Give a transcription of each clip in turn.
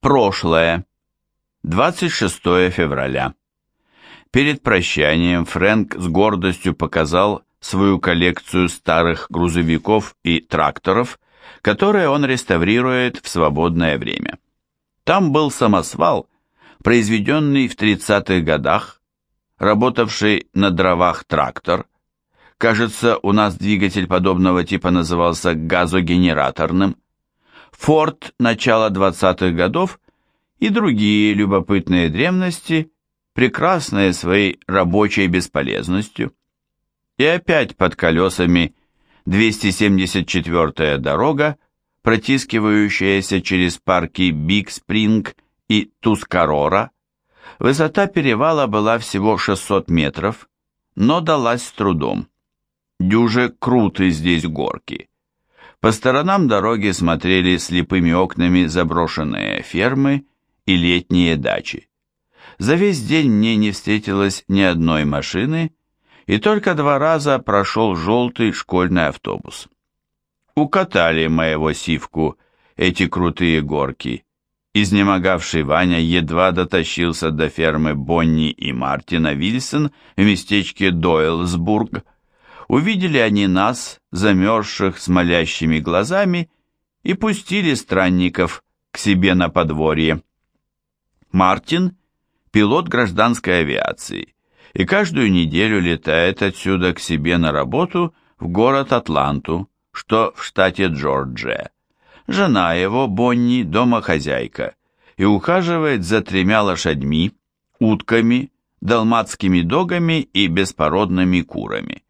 Прошлое. 26 февраля. Перед прощанием Фрэнк с гордостью показал свою коллекцию старых грузовиков и тракторов, которые он реставрирует в свободное время. Там был самосвал, произведенный в 30-х годах, работавший на дровах трактор. Кажется, у нас двигатель подобного типа назывался газогенераторным. Форд начала 20-х годов и другие любопытные древности, прекрасные своей рабочей бесполезностью. И опять под колесами 274-я дорога, протискивающаяся через парки Биг Спринг и Тускарора. Высота перевала была всего 600 метров, но далась с трудом. Дюже круты здесь горки. По сторонам дороги смотрели слепыми окнами заброшенные фермы и летние дачи. За весь день мне не встретилось ни одной машины, и только два раза прошел желтый школьный автобус. Укатали моего сивку эти крутые горки. Изнемогавший Ваня едва дотащился до фермы Бонни и Мартина Вильсон в местечке Дойлсбург. Увидели они нас, замерзших с молящими глазами, и пустили странников к себе на подворье. Мартин – пилот гражданской авиации, и каждую неделю летает отсюда к себе на работу в город Атланту, что в штате Джорджия. Жена его, Бонни, домохозяйка, и ухаживает за тремя лошадьми, утками, далматскими догами и беспородными курами.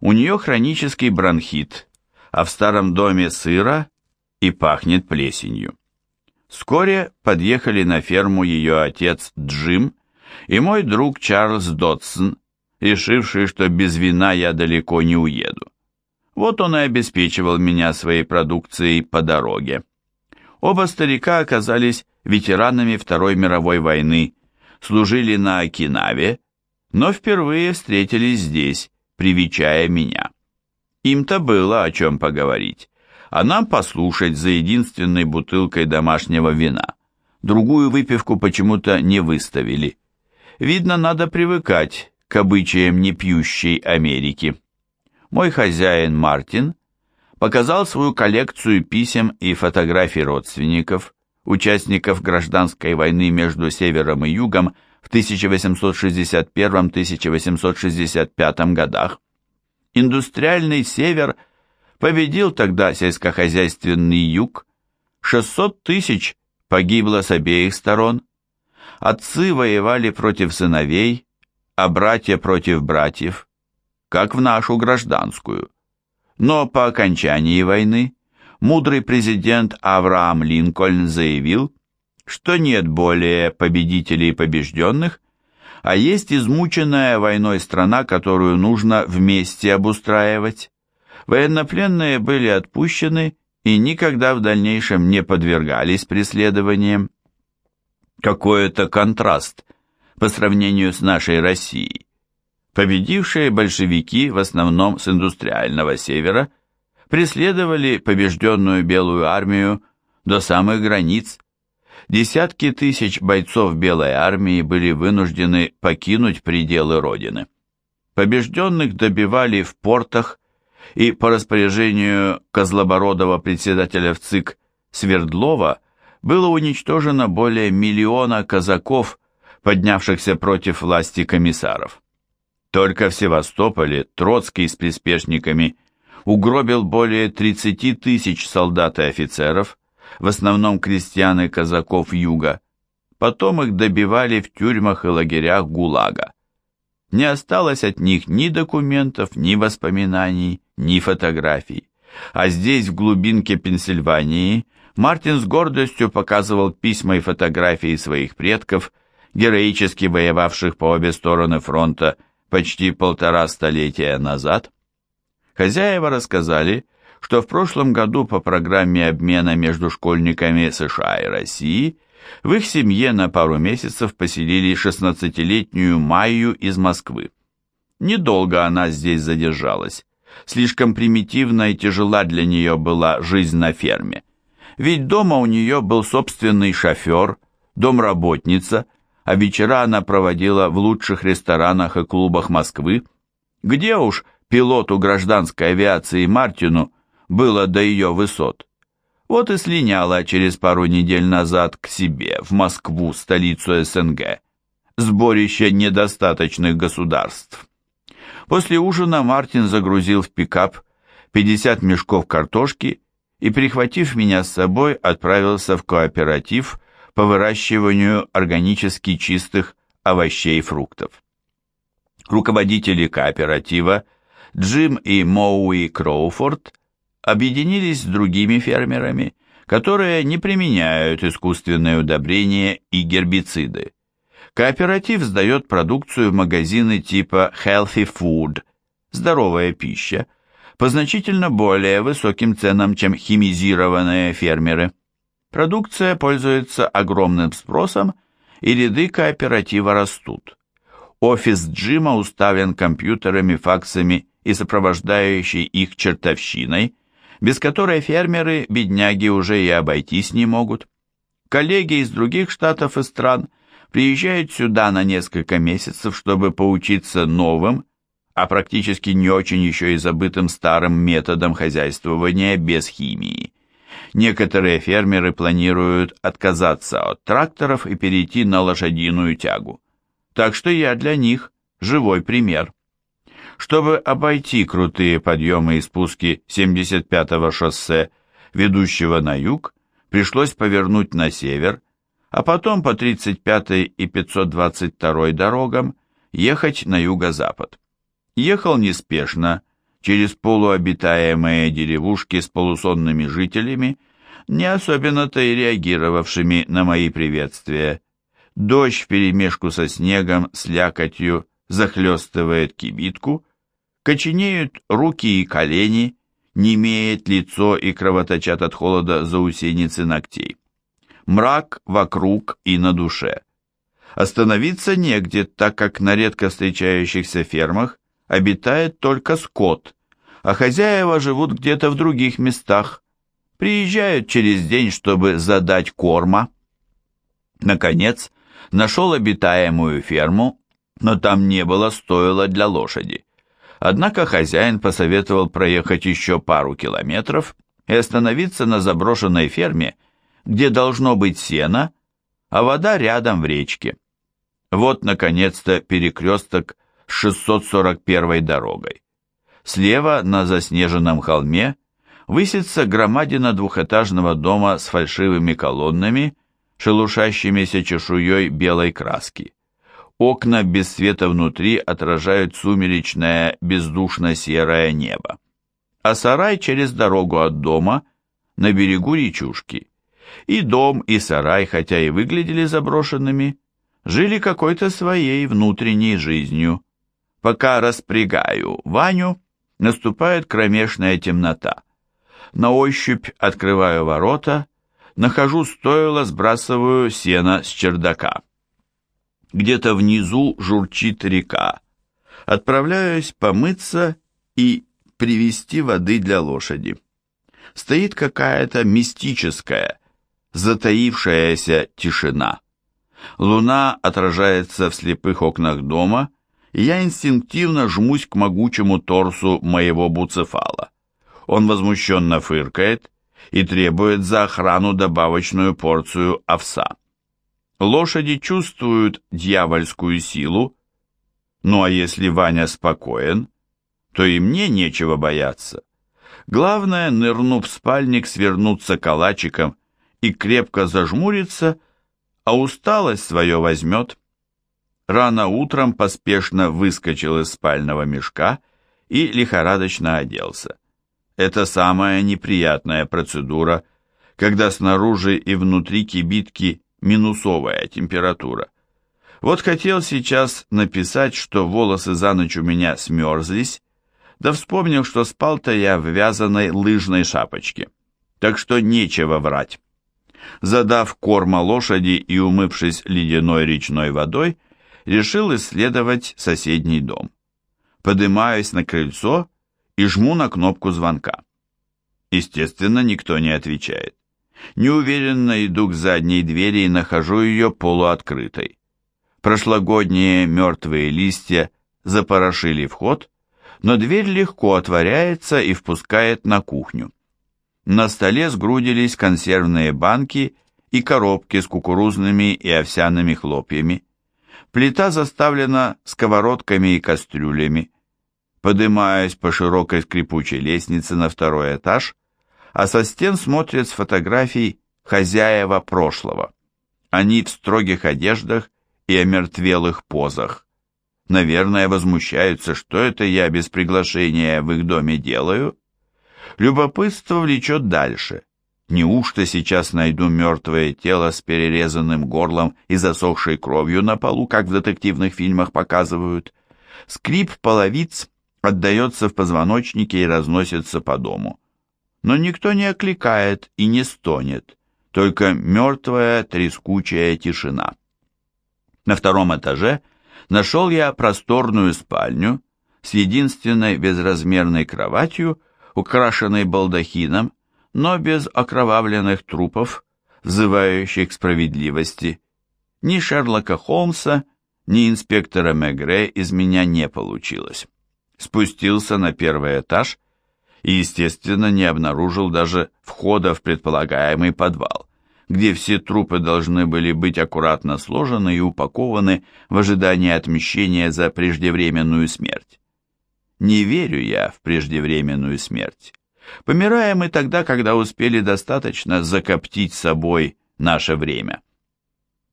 У нее хронический бронхит, а в старом доме сыро и пахнет плесенью. Вскоре подъехали на ферму ее отец Джим и мой друг Чарльз Додсон, решивший, что без вина я далеко не уеду. Вот он и обеспечивал меня своей продукцией по дороге. Оба старика оказались ветеранами Второй мировой войны, служили на Окинаве, но впервые встретились здесь, привечая меня. Им-то было о чем поговорить а нам послушать за единственной бутылкой домашнего вина. Другую выпивку почему-то не выставили. Видно, надо привыкать к обычаям непьющей Америки. Мой хозяин Мартин показал свою коллекцию писем и фотографий родственников, участников гражданской войны между Севером и Югом в 1861-1865 годах. Индустриальный Север – победил тогда сельскохозяйственный юг, 600 тысяч погибло с обеих сторон. Отцы воевали против сыновей, а братья против братьев, как в нашу гражданскую. Но по окончании войны мудрый президент Авраам Линкольн заявил, что нет более победителей и побежденных, а есть измученная войной страна, которую нужно вместе обустраивать. Военнопленные были отпущены и никогда в дальнейшем не подвергались преследованиям. Какой-то контраст по сравнению с нашей Россией. Победившие большевики, в основном с индустриального севера, преследовали побежденную Белую армию до самых границ. Десятки тысяч бойцов Белой армии были вынуждены покинуть пределы Родины. Побежденных добивали в портах, и по распоряжению Козлобородова председателя в ЦИК Свердлова было уничтожено более миллиона казаков, поднявшихся против власти комиссаров. Только в Севастополе Троцкий с приспешниками угробил более 30 тысяч солдат и офицеров, в основном крестьян и казаков юга, потом их добивали в тюрьмах и лагерях ГУЛАГа. Не осталось от них ни документов, ни воспоминаний, ни фотографий. А здесь, в глубинке Пенсильвании, Мартин с гордостью показывал письма и фотографии своих предков, героически воевавших по обе стороны фронта почти полтора столетия назад. Хозяева рассказали, что в прошлом году по программе обмена между школьниками США и России в их семье на пару месяцев поселили 16-летнюю Майю из Москвы. Недолго она здесь задержалась. Слишком примитивна и тяжела для нее была жизнь на ферме. Ведь дома у нее был собственный шофер, домработница, а вечера она проводила в лучших ресторанах и клубах Москвы. Где уж пилоту гражданской авиации Мартину было до ее высот? Вот и слиняла через пару недель назад к себе, в Москву, столицу СНГ. Сборище недостаточных государств. После ужина Мартин загрузил в пикап 50 мешков картошки и, прихватив меня с собой, отправился в кооператив по выращиванию органически чистых овощей и фруктов. Руководители кооператива Джим и Моуи Кроуфорд объединились с другими фермерами, которые не применяют искусственные удобрения и гербициды. Кооператив сдает продукцию в магазины типа Healthy Food – здоровая пища, по значительно более высоким ценам, чем химизированные фермеры. Продукция пользуется огромным спросом, и ряды кооператива растут. Офис Джима уставлен компьютерами, факсами и сопровождающей их чертовщиной, без которой фермеры, бедняги, уже и обойтись не могут. Коллеги из других штатов и стран приезжают сюда на несколько месяцев, чтобы поучиться новым, а практически не очень еще и забытым старым методом хозяйствования без химии. Некоторые фермеры планируют отказаться от тракторов и перейти на лошадиную тягу. Так что я для них живой пример. Чтобы обойти крутые подъемы и спуски 75-го шоссе, ведущего на юг, пришлось повернуть на север, а потом по 35-й и 522-й дорогам ехать на юго-запад. Ехал неспешно, через полуобитаемые деревушки с полусонными жителями, не особенно-то и реагировавшими на мои приветствия. Дождь вперемешку со снегом, с лякотью, захлестывает кибитку, коченеют руки и колени, немеет лицо и кровоточат от холода заусеницы ногтей. Мрак вокруг и на душе. Остановиться негде, так как на редко встречающихся фермах обитает только скот, а хозяева живут где-то в других местах, приезжают через день, чтобы задать корма. Наконец, нашел обитаемую ферму, но там не было стойла для лошади. Однако хозяин посоветовал проехать еще пару километров и остановиться на заброшенной ферме, где должно быть сено, а вода рядом в речке. Вот, наконец-то, перекресток 641 дорогой. Слева на заснеженном холме высится громадина двухэтажного дома с фальшивыми колоннами, шелушащимися чешуей белой краски. Окна без света внутри отражают сумеречное бездушно-серое небо. А сарай через дорогу от дома на берегу речушки. И дом, и сарай, хотя и выглядели заброшенными, жили какой-то своей внутренней жизнью. Пока распрягаю Ваню, наступает кромешная темнота. На ощупь открываю ворота, нахожу стойло, сбрасываю сено с чердака. Где-то внизу журчит река. Отправляюсь помыться и привезти воды для лошади. Стоит какая-то мистическая, затаившаяся тишина. Луна отражается в слепых окнах дома, и я инстинктивно жмусь к могучему торсу моего буцефала. Он возмущенно фыркает и требует за охрану добавочную порцию овса. Лошади чувствуют дьявольскую силу, ну а если Ваня спокоен, то и мне нечего бояться. Главное, нырнув в спальник, свернуться калачиком и крепко зажмуриться, а усталость свое возьмет. Рано утром поспешно выскочил из спального мешка и лихорадочно оделся. Это самая неприятная процедура, когда снаружи и внутри кибитки минусовая температура. Вот хотел сейчас написать, что волосы за ночь у меня смерзлись, да вспомнил, что спал-то я в вязаной лыжной шапочке. Так что нечего врать. Задав корма лошади и умывшись ледяной речной водой, решил исследовать соседний дом. Поднимаюсь на крыльцо и жму на кнопку звонка. Естественно, никто не отвечает. Неуверенно иду к задней двери и нахожу ее полуоткрытой. Прошлогодние мертвые листья запорошили вход, но дверь легко отворяется и впускает на кухню. На столе сгрудились консервные банки и коробки с кукурузными и овсяными хлопьями. Плита заставлена сковородками и кастрюлями. Подымаюсь по широкой скрипучей лестнице на второй этаж, а со стен смотрят с фотографий хозяева прошлого. Они в строгих одеждах и омертвелых позах. Наверное, возмущаются, что это я без приглашения в их доме делаю. Любопытство влечет дальше. Неужто сейчас найду мертвое тело с перерезанным горлом и засохшей кровью на полу, как в детективных фильмах показывают? Скрип половиц отдается в позвоночнике и разносится по дому. Но никто не окликает и не стонет, только мертвая трескучая тишина. На втором этаже нашел я просторную спальню с единственной безразмерной кроватью, украшенной балдахином, но без окровавленных трупов, взывающих справедливости. Ни Шерлока Холмса, ни инспектора Мегре из меня не получилось. Спустился на первый этаж и, естественно, не обнаружил даже входа в предполагаемый подвал, где все трупы должны были быть аккуратно сложены и упакованы в ожидании отмещения за преждевременную смерть. Не верю я в преждевременную смерть. Помираем мы тогда, когда успели достаточно закоптить собой наше время.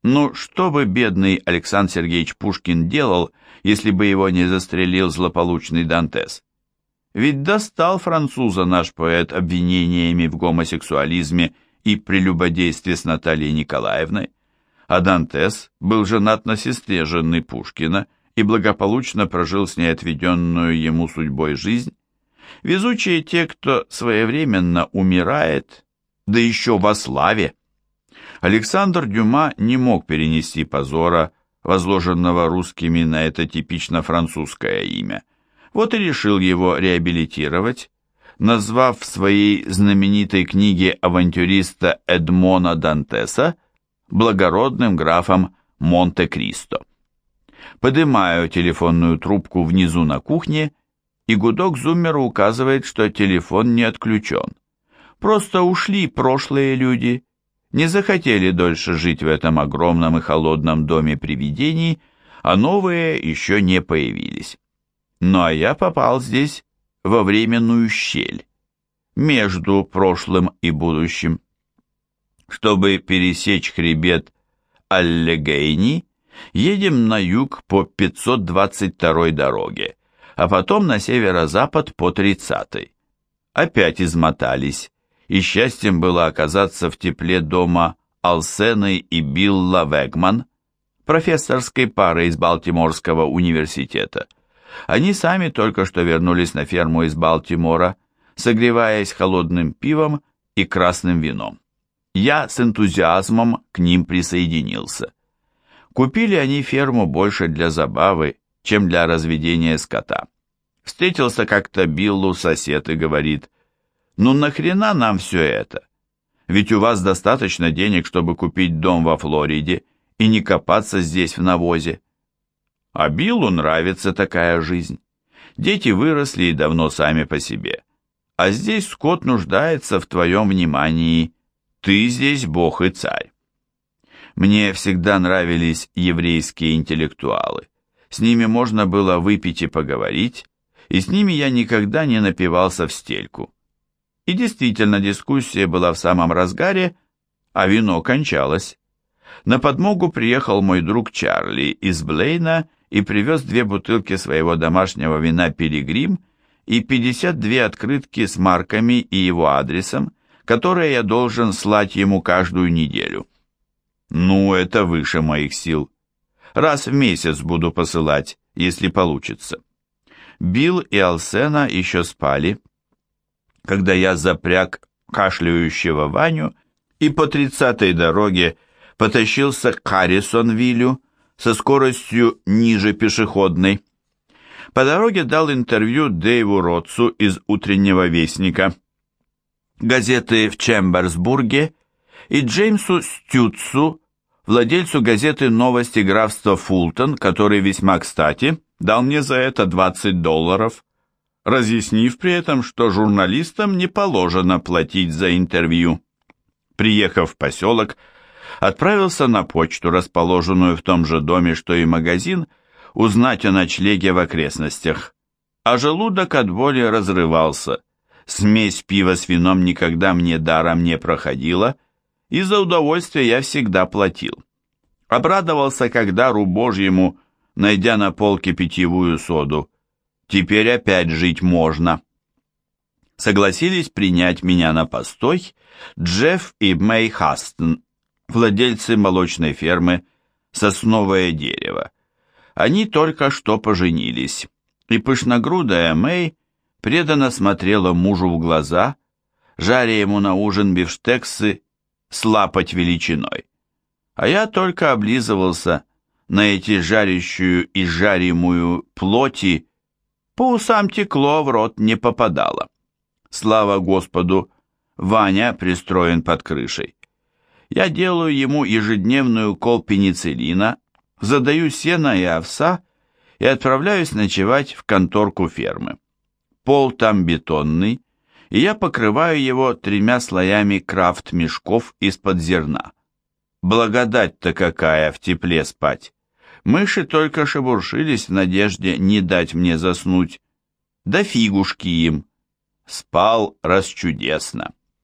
Ну, что бы бедный Александр Сергеевич Пушкин делал, если бы его не застрелил злополучный Дантес? Ведь достал француза наш поэт обвинениями в гомосексуализме и прелюбодействе с Натальей Николаевной, а Дантес был женат на сестре жены Пушкина и благополучно прожил с ней отведенную ему судьбой жизнь, Везучие те, кто своевременно умирает, да еще во славе. Александр Дюма не мог перенести позора, возложенного русскими на это типично французское имя. Вот и решил его реабилитировать, назвав в своей знаменитой книге авантюриста Эдмона Дантеса благородным графом Монте-Кристо. Подымаю телефонную трубку внизу на кухне и гудок зуммера указывает, что телефон не отключен. Просто ушли прошлые люди, не захотели дольше жить в этом огромном и холодном доме привидений, а новые еще не появились. А я попал здесь во временную щель, между прошлым и будущим. Чтобы пересечь хребет Аллегейни, едем на юг по 522 дороге, а потом на северо-запад по 30-й. Опять измотались, и счастьем было оказаться в тепле дома Алсены и Билла Вегман, профессорской пары из Балтиморского университета. Они сами только что вернулись на ферму из Балтимора, согреваясь холодным пивом и красным вином. Я с энтузиазмом к ним присоединился. Купили они ферму больше для забавы чем для разведения скота. Встретился как-то Биллу сосед и говорит, «Ну нахрена нам все это? Ведь у вас достаточно денег, чтобы купить дом во Флориде и не копаться здесь в навозе». А Биллу нравится такая жизнь. Дети выросли и давно сами по себе. А здесь скот нуждается в твоем внимании. Ты здесь бог и царь. Мне всегда нравились еврейские интеллектуалы. С ними можно было выпить и поговорить, и с ними я никогда не напивался в стельку. И действительно, дискуссия была в самом разгаре, а вино кончалось. На подмогу приехал мой друг Чарли из Блейна и привез две бутылки своего домашнего вина «Пилигрим» и 52 открытки с марками и его адресом, которые я должен слать ему каждую неделю. Ну, это выше моих сил. Раз в месяц буду посылать, если получится. Билл и Алсена еще спали, когда я запряг кашляющего Ваню и по тридцатой дороге потащился к Харрисонвиллю со скоростью ниже пешеходной. По дороге дал интервью Дэйву Ротсу из «Утреннего вестника». Газеты в Чемберсбурге и Джеймсу Стюцу, владельцу газеты «Новости графства Фултон», который весьма кстати дал мне за это 20 долларов, разъяснив при этом, что журналистам не положено платить за интервью. Приехав в поселок, отправился на почту, расположенную в том же доме, что и магазин, узнать о ночлеге в окрестностях. А желудок от боли разрывался. Смесь пива с вином никогда мне даром не проходила, и за удовольствие я всегда платил. Обрадовался, когда ру Божьему, найдя на полке питьевую соду. Теперь опять жить можно. Согласились принять меня на постой Джефф и Мэй Хастон, владельцы молочной фермы «Сосновое дерево». Они только что поженились, и пышногрудая Мэй преданно смотрела мужу в глаза, жаря ему на ужин бифштексы с лапоть величиной. А я только облизывался на эти жарящую и жаримую плоти, по усам текло, в рот не попадало. Слава Господу, Ваня пристроен под крышей. Я делаю ему ежедневный укол пенициллина, задаю сено и овса и отправляюсь ночевать в конторку фермы. Пол там бетонный, и я покрываю его тремя слоями крафт-мешков из-под зерна. Благодать-то какая в тепле спать. Мыши только шебуршились в надежде не дать мне заснуть. Да фигушки им. Спал расчудесно.